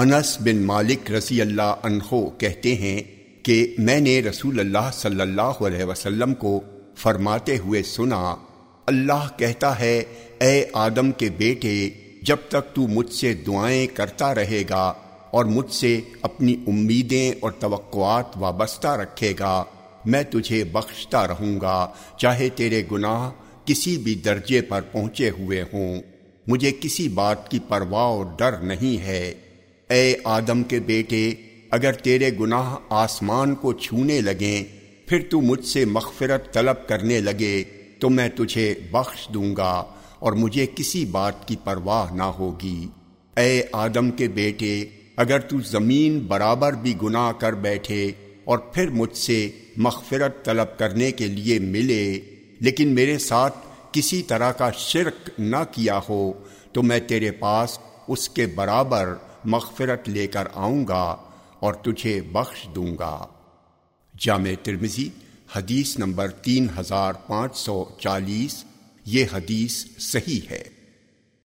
انس بن مالک رضی اللہ عنہ کہتے ہیں کہ میں نے رسول اللہ صلی اللہ علیہ وسلم کو فرماتے ہوئے سنا، اللہ کہتا ہے، اے آدم کے بیٹے، جب تک تو مجھ سے دعائیں کرتا رہے گا اور مجھ سے اپنی امیدیں اور توقعات وابستہ رکھے گا، میں تجھے بخشتا رہوں گا، چاہے تیرے گناہ کسی بھی درجے پر پہنچے ہوئے ہوں۔ مجھے کسی بات کی پرواہ اور ڈر نہیں ہے۔ اے آدم کے بیٹے، اگر تیرے گناہ آسمان کو چھونے لگیں، پھر تو مجھ سے مغفرت طلب کرنے لگے، تو میں تجھے بخش دوں گا اور مجھے کسی بات کی پرواہ نہ ہوگی۔ اے آدم کے بیٹے، اگر تو زمین برابر بھی گناہ کر بیٹھے اور پھر مجھ سے مغفرت طلب کرنے کے لیے ملے، لیکن میرے ساتھ کسی طرح کا شرک نہ کیا ہو، تو میں تیرے پاس اس کے برابر مغفرت لے کر آؤں گا اور تجھے بخش دوں گا۔ جامع ترمزی حدیث نمبر تین ہزار پانچ سو چالیس، یہ حدیث صحیح ہے۔